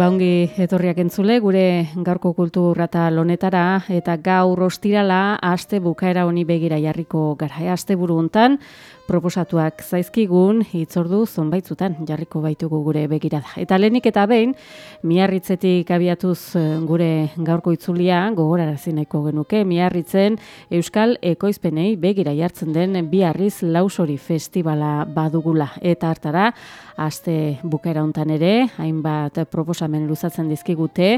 Baungi etorriak entzule, gure gaurko kultura eta lonetara, eta gaur ostirala, aste bukaera honi begira jarriko gara. E, aste buru hontan, proposatuak zaizkigun, hitzordu zonbaitzutan jarriko baitugu gure begirada. Eta lehenik eta behin, miarritzetik abiatuz eh, gure gaurko itzulia, gogorarazi nahiko genuke, miarritzen Euskal Ekoizpenei begira jartzen den biarriz lausori festivala badugula. Eta hartara, aste bukaera hontan ere, hainbat proposamen luzatzen dizkigute,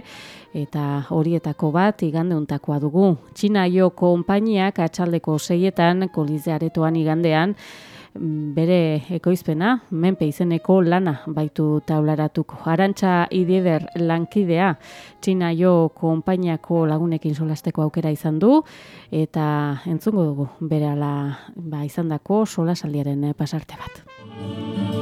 eta horietako bat igande hontakoa dugu. Txina jo konpainiak atxaldeko seietan, kolizearetoan igandean, bere ekoizpena, menpe izeneko lana baitu taularatuko. Arantxa idieder lankidea, Txina jo konpainiako lagunekin solasteko aukera izan du, eta entzungo dugu, bere ala ba, izan dako solasaldiaren pasarte bat.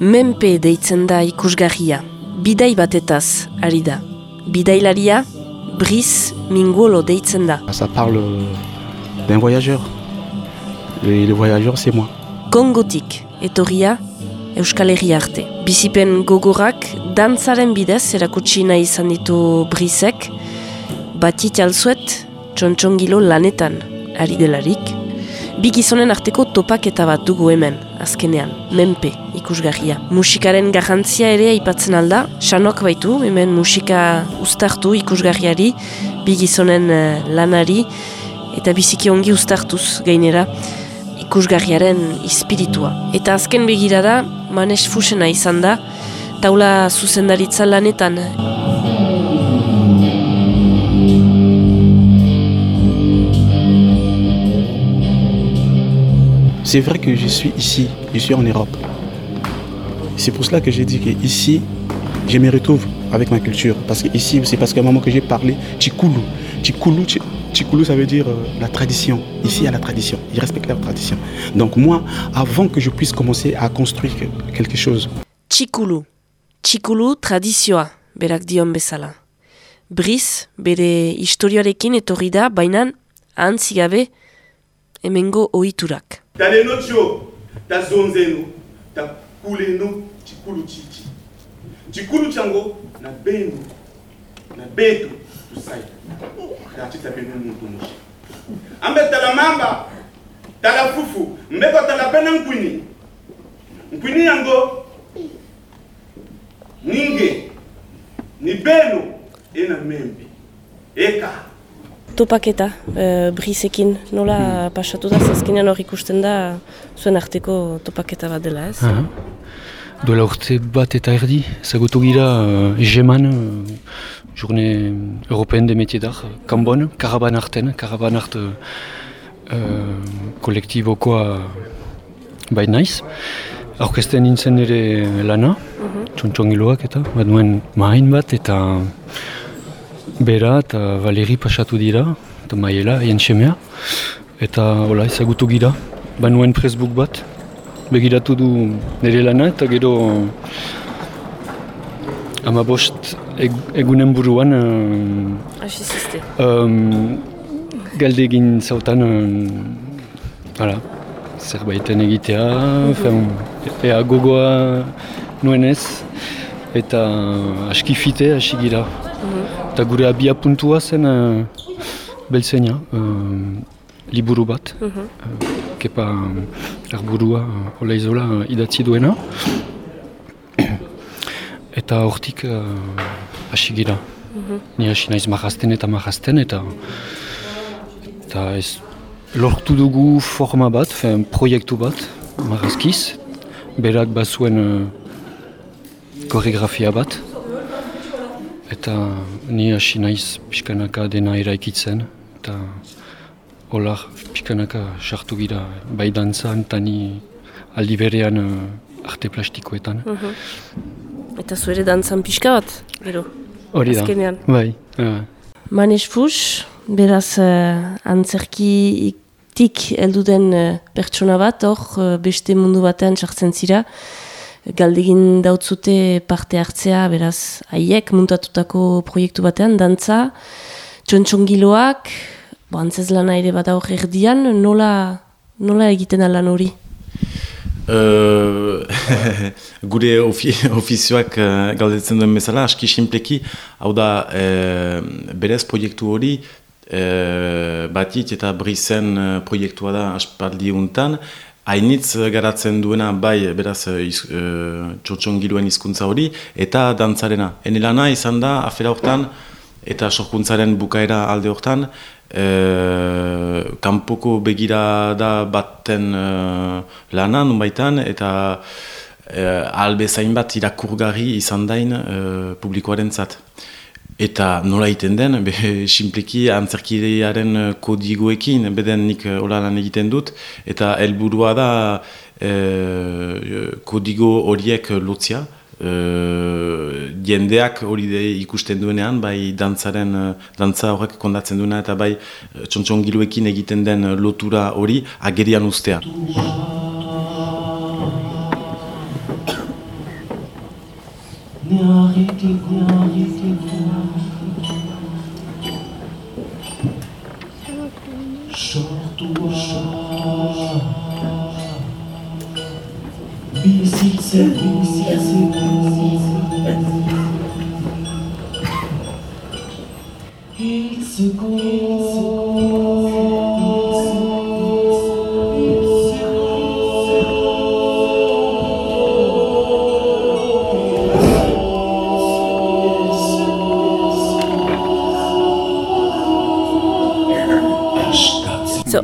Menpe deitzen da ikusgarria, bidai batetaz ari da. Bidailaria, Brice Minguolo deitzen da. Ça parle d'un voyageur. Et le voyageur, c'est moi. Kongotik, etorria, Euskal Herri arte. Bizipen gogorak, dantzaren bidez erakutsi nahi izan ditu Brizek, batit alzuet, txontxongilo lanetan, ari delarik. Bi gizonen arteko topaketa bat dugu hemen, azkenean, menpe ikusgarria. Musikaren garrantzia ere aipatzen alda, sanok baitu, hemen musika ustartu ikusgarriari, bi gizonen eh, lanari, eta biziki ongi ustartuz gainera ikusgarriaren ispiritua. Eta azken begirada, manes fusena izan da, taula zuzendaritza lanetan. C'est vrai que je suis ici, je suis en Europe. C'est pour cela que j'ai dit que ici, je me retrouve avec ma culture. Parce que ici, c'est parce qu'à un moment que j'ai parlé, Tchikoulou. Tchikoulou, Tchi- Tchikoulou, ça veut dire euh, la tradition. Ici, il y a la tradition. Ils respectent leur tradition. Donc moi, avant que je puisse commencer à construire que- quelque chose, Txikulu. Txikulu tradizioa, berak dion bezala. Briz, bere historioarekin etorri da, baina gabe emengo oiturak Ta lenotxo, ta zonzeno, ta kuleno txikulu txitxi. Txikulu txango na beno, na beto tusai. Ta txita beno muntu moshi. Ambe tala mamba, tala fufu, mbeko tala pena mkwini Nkwini yango, ninge, ni beno, ena membe, eka. Topaketa, e, Brizekin, nola pasatu da, zazkenean hor ikusten da zuen arteko topaketa bat dela, ez? Aha. Duela urte bat eta erdi, zagutu gira uh, Geman, uh, Journée Européenne des Métiers d'Art, Cambon, Karaban Arten, Karaban Art uh, kolektibokoa bai naiz. Aurkezten nintzen ere lana, txontxongiloak eta, bat nuen mahain bat eta bera eta Valeri pasatu dira, eta maiela, haien semea, eta hola ezagutu gira. banuen Facebook bat, begiratu du nire lana eta gero ama bost egunen buruan uh, um, galde egin zautan uh, zerbaiten egitea, fen, ea gogoa nuenez eta aski fite hasi gira. Mhm. Eta gure abia puntua zen uh, beltzeina, liburu bat, uh kepa erburua hola izola idatzi duena. eta hortik hasi gira. Ni hasi naiz mahazten eta mahazten eta eta ez lortu dugu forma bat, fen, proiektu bat, mahazkiz. Berak bazuen uh, koreografia bat. Eta ni hasi naiz pixkanaka dena eraikitzen. Eta hola pixkanaka sartu gira bai dantzan eta ni aldi berean uh, arte plastikoetan. Mhm. Eta zuere dantzan pixka bat, gero? Hori da, bai. Uh. Manes Fus, beraz uh, antzerki tik elduden uh, pertsona bat, hor uh, beste mundu batean sartzen zira. Galdegin dautzute parte hartzea, beraz, haiek muntatutako proiektu batean, dantza, txontxongiloak, bo, antzez lana ere bat aur erdian, nola, nola egiten lan hori? Uh, gure ofi, ofizioak uh, galdetzen duen bezala, aski simpleki, hau da, uh, berez proiektu hori, uh, batit eta brizen uh, proiektua da aspaldi untan, hainitz garatzen duena bai beraz uh, txotxongiluen hizkuntza hori, eta dantzarena. Enelana izan da, afera hortan, eta sorkuntzaren bukaera alde hortan, e, kanpoko begira da batten e, lanan baitan eta e, albezain bat irakurgarri izan dain e, publikoaren zat. Eta nola egiten den, be, simpleki antzerkidearen kodigoekin, beden nik hola lan egiten dut, eta helburua da e, kodigo horiek lotzia, Uh, jendeak hori ikusten duenean, bai dantzaren, dantza horrek kondatzen duena eta bai txontxongiluekin egiten den lotura hori agerian ustea. Vici, serviço, serviço.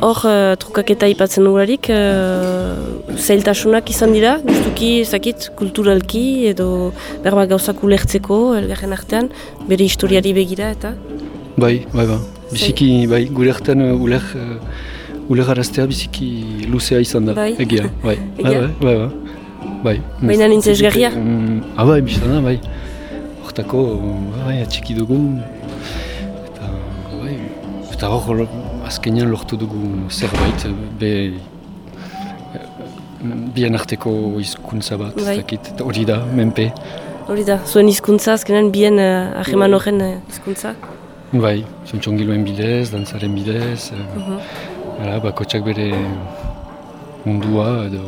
Hor, uh, trukaketa ipatzen dugularik, uh, zailtasunak izan dira, justuki, zakit, kulturalki edo berba gauzak ulertzeko, elgarren artean, bere historiari begira eta? Bai, bai, bai. Biziki, bai, gure artean uh, uler, uh, uler biziki luzea izan da, bai. egia, bai. egia? Bai, bai, bai. bai. Baina nintzen esgarria? Um, ah, bai, bizan da, bai. Hortako, bai, atxiki dugu. Eta, bai, hor, azkenean lortu dugu zerbait, be bien arteko hizkuntza bat, bai. hori da, menpe. Hori da, zuen hizkuntza azkenean bien uh, aheman horren hizkuntza? Bai, zontxongiluen bidez, dantzaren bidez, uh, uh -huh. bakotxak bere mundua edo...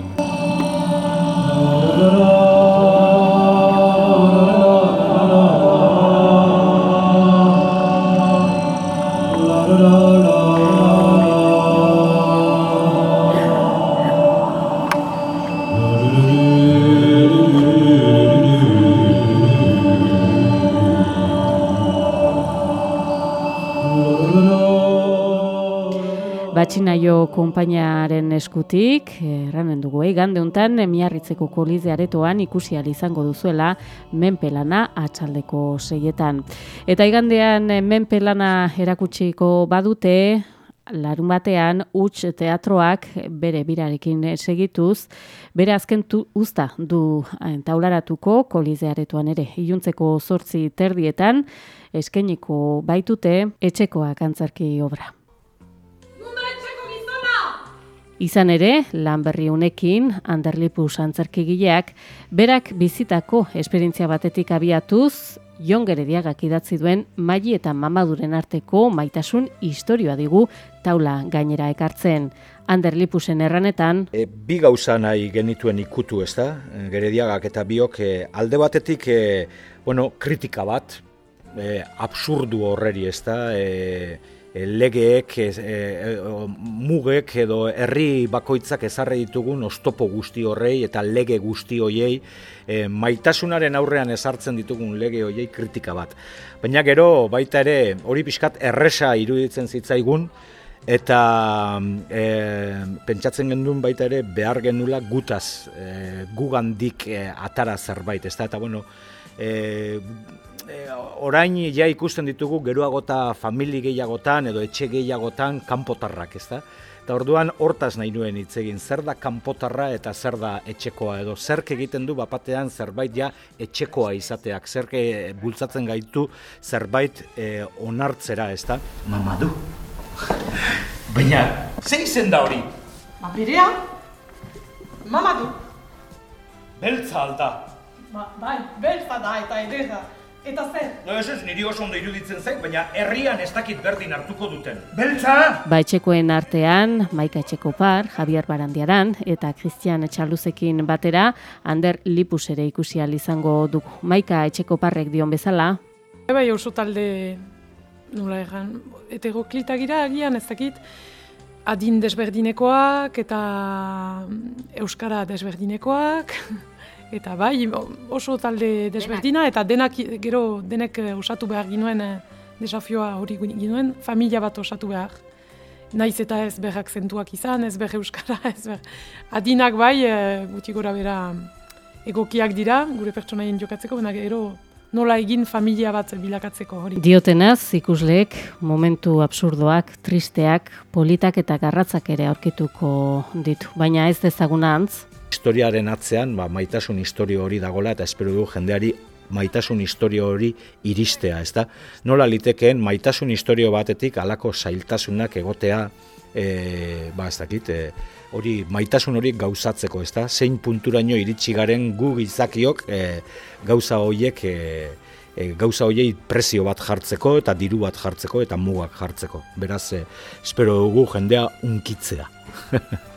Batxinaio konpainaren eskutik, erranen dugu, eh? gande honetan, miarritzeko kolize aretoan ikusi izango duzuela menpelana atxaldeko seietan. Eta igandean menpelana erakutsiko badute, larun batean, huts teatroak bere birarekin segituz, bere azken tu, usta du eh, taularatuko kolize aretoan ere. Iluntzeko zortzi terdietan, eskeniko baitute etxekoak antzarki obra. Izan ere, lan berri unekin, Anderlipus antzerkigileak, berak bizitako esperientzia batetik abiatuz, Jon Gerediagak idatzi duen maili eta mamaduren arteko maitasun historioa digu taula gainera ekartzen. Anderlipusen erranetan... E, bi gauza nahi genituen ikutu ez da, Gerediagak eta biok e, alde batetik e, bueno, kritika bat, e, absurdu horreri ez da, e, legeek, e, e, mugek edo herri bakoitzak ezarre ditugun ostopo guzti horrei eta lege guzti hoiei e, maitasunaren aurrean ezartzen ditugun lege hoiei kritika bat. Baina gero baita ere hori pixkat erresa iruditzen zitzaigun eta e, pentsatzen gendun baita ere behar genula gutaz e, gugandik e, atara zerbait, ez da, eta bueno, e, e, orain ja ikusten ditugu geroagota famili gehiagotan edo etxe gehiagotan kanpotarrak, ezta? Eta orduan hortaz nahi nuen hitz egin, zer da kanpotarra eta zer da etxekoa edo zerk egiten du bapatean zerbait ja etxekoa izateak, zerk bultzatzen gaitu zerbait e, onartzera, ezta? Mama du. Baina, ze izen da hori? Mapirea? Mama du. Beltza alda. Ba, bai, beltza da eta edera. Eta zer? No, ez ez, niri oso ondo iruditzen zait, baina herrian ez dakit berdin hartuko duten. Beltza! Ba etxekoen artean, Maika Etxekopar, Javier Barandiaran eta Christian Etxaluzekin batera, Ander Lipus ere ikusi izango dugu. Maika Etxekoparrek dion bezala. Bai, oso talde, nola egan, gira agian ez dakit, adin desberdinekoak eta euskara desberdinekoak, Eta bai, oso talde desberdina, eta denak, gero denek eh, osatu behar ginuen eh, desafioa hori ginuen, familia bat osatu behar. Naiz eta ez berrak zentuak izan, ez berre euskara, ez ber... Adinak bai, e, guti gora bera egokiak dira, gure pertsonaien jokatzeko, baina gero nola egin familia bat bilakatzeko hori. Diotenaz, ikusleek, momentu absurdoak, tristeak, politak eta garratzak ere aurkituko ditu. Baina ez dezaguna antz, historiaren atzean, ba, maitasun historio hori dagola eta espero du jendeari maitasun historio hori iristea, ezta? Nola litekeen maitasun historio batetik alako zailtasunak egotea, e, ba, ez dakit, e, hori maitasun hori gauzatzeko, ezta? Zein punturaino iritsi garen gu gizakiok e, gauza horiek e, e, gauza horiei prezio bat jartzeko eta diru bat jartzeko eta mugak jartzeko. Beraz, e, espero dugu jendea unkitzea.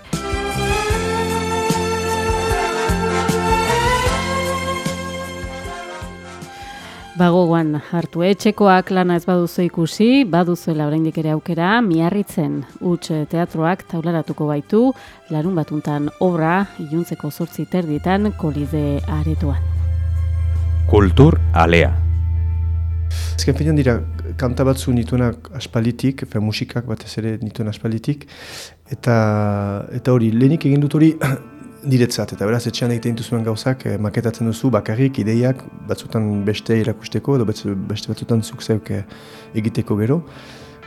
Bagoan hartu etxekoak lana ez baduzu ikusi, baduzuela oraindik ere aukera, miarritzen huts teatroak taularatuko baitu, larun batuntan obra, iluntzeko zortzi terditan kolize aretoan. Kultur alea. Ezken finean dira, kanta batzu nituenak aspalitik, fe musikak batez ere nituen aspalitik, eta, eta hori, lehenik egin dut hori diretzat, eta beraz etxean egiten dituzuen gauzak eh, maketatzen duzu bakarrik ideiak batzutan beste irakusteko edo beste batzutan zuk zeuk eh, egiteko gero.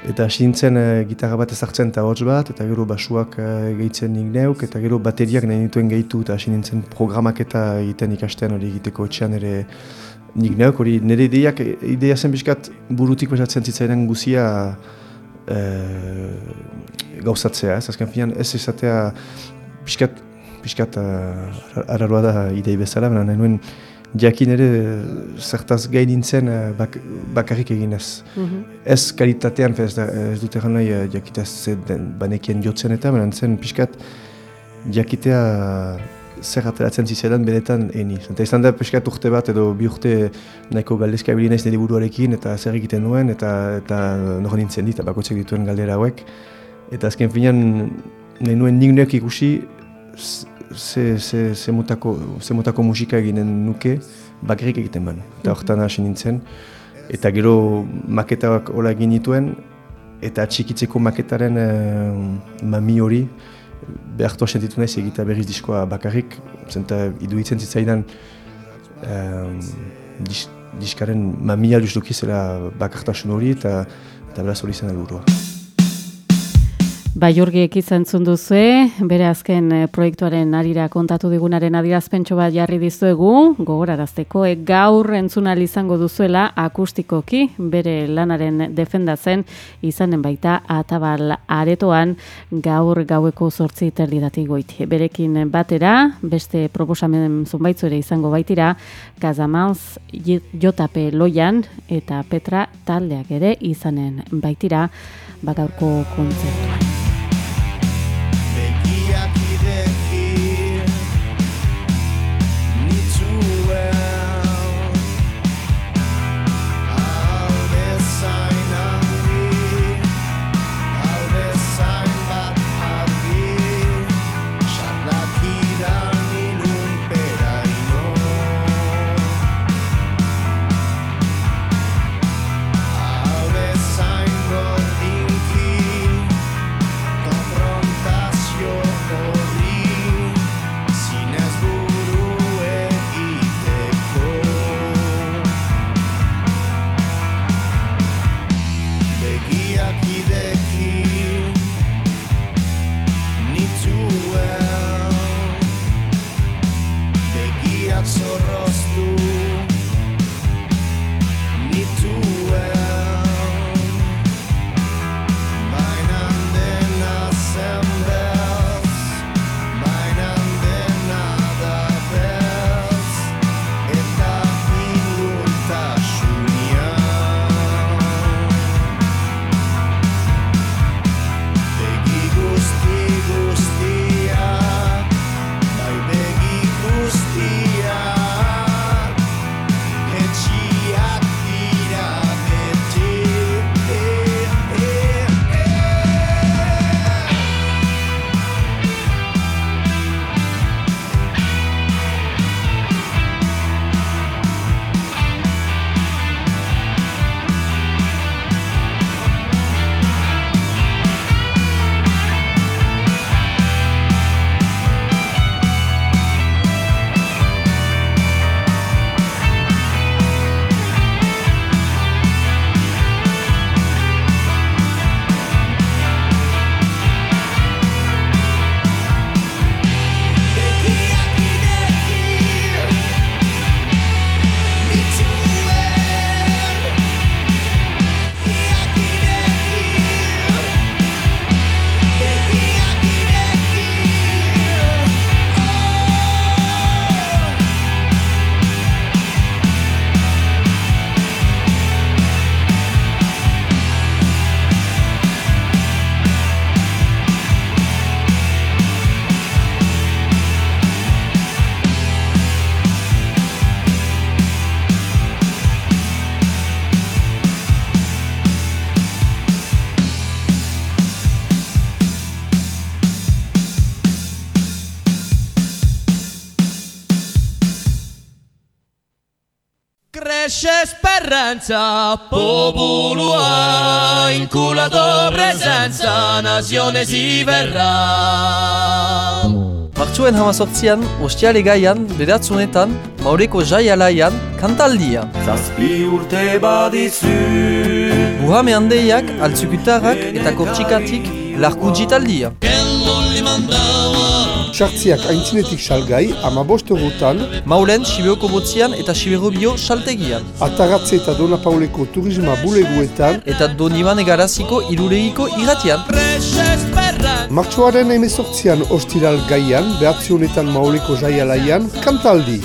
Eta hasi nintzen eh, gitarra bat ezartzen eta hotz bat, eta gero basuak eh, gehitzen nik neuk, eta gero bateriak nahi nituen gehitu, eta hasi nintzen programak eta egiten ikasten hori egiteko etxean ere nik neuk, hori nire ideiak, ideia zen bizkat burutik bezatzen zitzaidan guzia eh, gauzatzea, ez azken finan ez izatea bizkat pixkat uh, arraroa da idei bezala, baina nahi nuen jakin ere zertaz gain nintzen uh, bak, bakarrik eginez. Mm -hmm. Ez kalitatean, ez, da, ez dut egan nahi jakitaz banekien jotzen eta, baina zen pixkat jakitea zer ateratzen zizelan benetan eni. Eta izan da pixkat urte bat edo bi urte nahiko galdezka ebili naiz nire buruarekin eta zer egiten nuen eta, eta nore nintzen dit, bakotzek dituen galdera hauek. Eta azken finean nahi nuen nik ikusi ze, ze, ze, mutako, ze mutako musika eginen nuke bakarrik egiten ban. Eta mhm. horretan hasi nintzen. Eta gero maketak hola egin nituen, eta txikitzeko maketaren uh, mami hori behartu sentitu nahiz egita berriz diskoa bakarrik. Zenta iduitzen zitzaidan um, dis, diskaren mamia justuki zela bakartasun hori eta, eta beraz hori zen Baiurgiek izan zunduzue, bere azken eh, proiektuaren arira kontatu digunaren adirazpentso bat jarri dizuegu, gogorarazteko, e, gaur entzunal izango duzuela akustikoki bere lanaren defendatzen izanen baita atabal aretoan gaur gaueko sortzi terdidatik goiti. Berekin batera, beste proposamen zunbaitzu ere izango baitira, Gazamanz Jotape Loian eta Petra taldeak ere izanen baitira bagaurko kontzertuan. Cresce speranza, popolua, inculato presenza, nazione si verrà. Martxoen hamazortzian, ostiale gaian, bedatzunetan, Maureko jai alaian, kantaldia. Zazpi urte badizu. Buhame handeiak, altzukutarrak eta kortxikatik, larku jitaldia. Sartziak aintzinetik salgai, ama bost eurotan, Maulen, Sibeoko botzian eta Siberobio saltegian. Ataratze eta Dona Pauleko turisma buleguetan, Eta Donibane garaziko irulegiko irratian. Martxoaren emezortzian ostiral gaian, behatzi honetan maoleko jaialaian, kantaldi.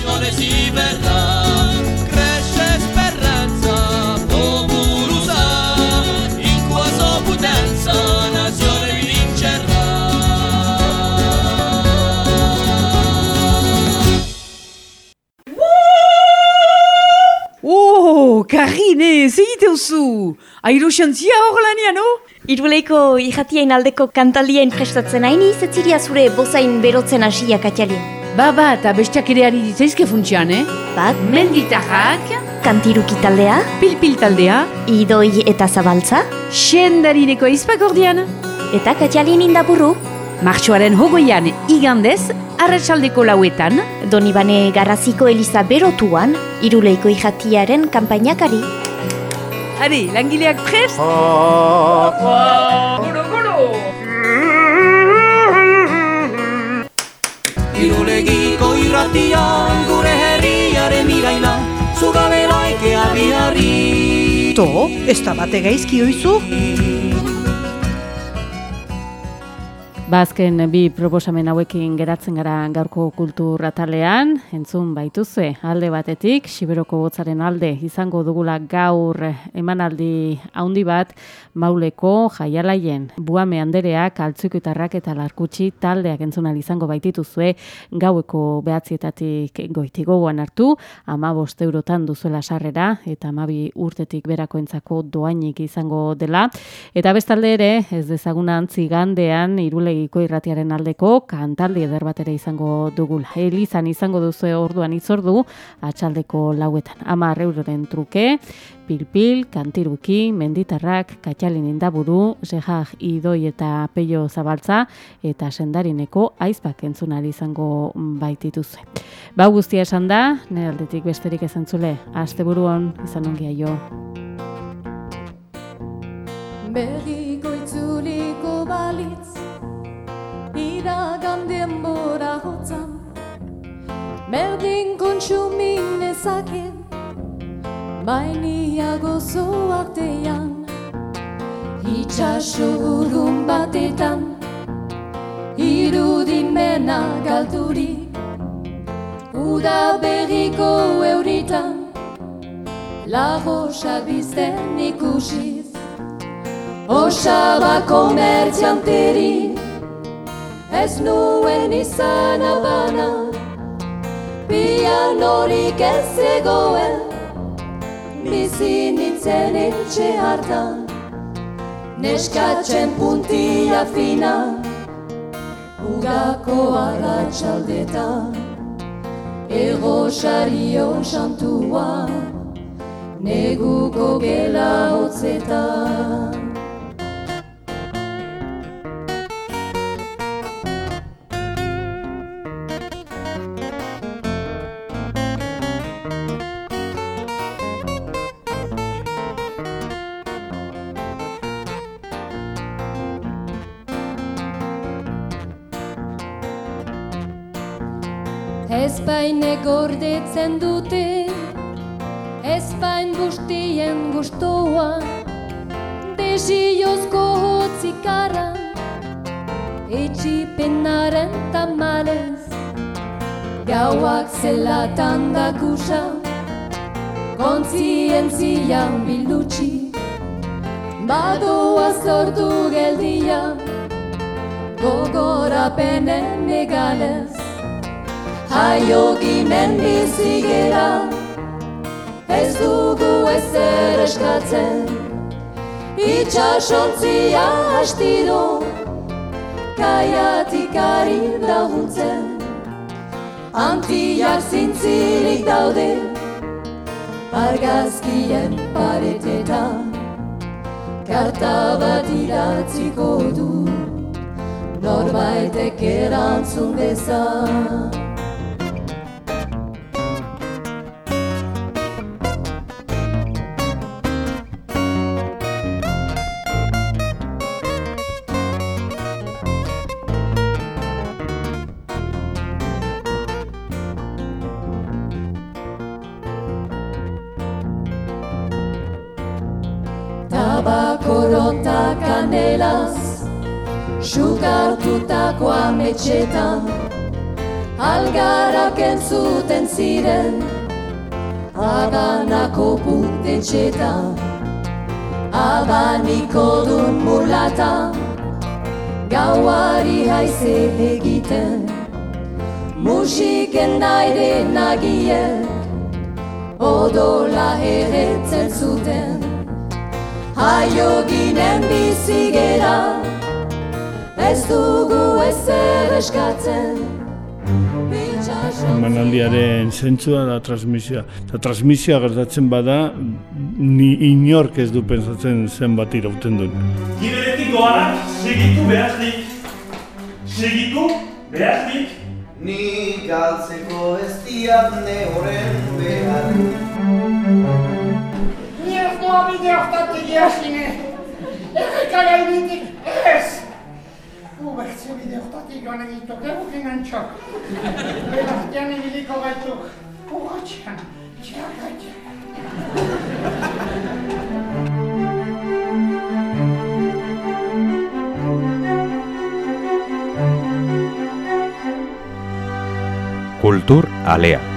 Uzu! Airo xantzia hor lanian, no? Iruleiko irratien aldeko kantalien prestatzen haini zetziria zure bozain berotzen hasia katialin. Ba, ba, eta bestiak ere ari ditzaizke funtsian, eh? Bat, Menditarrak, kantiruki taldea, pilpil taldea, idoi eta zabaltza, sendarineko izpakordian, eta katialin indaburu. martxoaren hogoian igandez, arratsaldeko lauetan, Donibane Garraziko Eliza berotuan, Iruleiko irratiaren kanpainakari. Ale, langileak prest? Golo, golo! Irulegiko irratian gure herriaren miraina Zugabe laikea biharri To, ez da bate gaizki oizu? Bazken bi proposamen hauekin geratzen gara gaurko kultur atalean, entzun baituzue alde batetik, Siberoko botzaren alde izango dugula gaur emanaldi haundi bat, mauleko jaialaien. Buame andereak, altzukiotarrak eta larkutsi taldeak entzunal izango baitituzue gaueko behatzietatik goiti gogoan hartu, ama bost eurotan duzuela sarrera eta amabi urtetik berakoentzako doainik izango dela. Eta bestalde ere, ez dezaguna antzigandean, irule Irulegiko irratiaren aldeko kantaldi eder bat ere izango dugula. Elizan izango duzu orduan itzordu atxaldeko lauetan. Ama euroren truke, pilpil, kantiruki, menditarrak, katxalin indaburu, zehag idoi eta peio zabaltza eta sendarineko aizpak entzunari izango baitituzue. Ba guztia esan da, nire aldetik besterik ezentzule, aste buruan izan ongia jo. Berriko Iragan denbora hotzan Berdin kontsumin ezaken Bainia gozo artean Itxaso urun batetan Irudimena galturi. Uda berriko euritan Lagosa bizten ikusiz. Osaba komertzianteri Ez nuen izan abana Pianorik ez zegoen. Bizi nintzen etxe hartan Neskatzen puntila fina. Ugako agatxaldetan Ego sario santua Neguko gela hotzetan Ez baine gordetzen dute Ez bain guztien gustoa Desiozko hotzikaran Etxipenaren tamalez. Gauak zelatan dakusa Kontzientzian bildutsi Badoa zortu geldia Gogorapenen egalez Haio ginen bizigera Ez dugu ezer eskatzen. Itxasontzia astiro Kaiatik ari laguntzen. Antiak zintzilik daude Argazkien paretetan. Karta bat idatziko du Norbaitek erantzun bezan Tabakorota kanelaz Sukartutako ametxetan Algarak entzuten ziren Habanako putetxetan Abaniko dun mulata Gauari haize egiten Musiken naire nagiek Odola erretzen zuten Haio ginen bizigera Ez dugu ezer eskatzen Emanaldiaren zentzua da transmisioa. Eta transmisioa gertatzen bada, ni inork ez du pensatzen zenbat irauten duen. Giberetik doanak segitu behaznik. Segitu behaznik. Ni galtzeko ez diat ne horren behar は見てはったってぎやしねえ輝いてえす Uber, se mi devo fare i non di tocco, che non c'ho. Per la stiana mi dico vai tu. Oh, c'è, c'è, c'è. Kultur alea.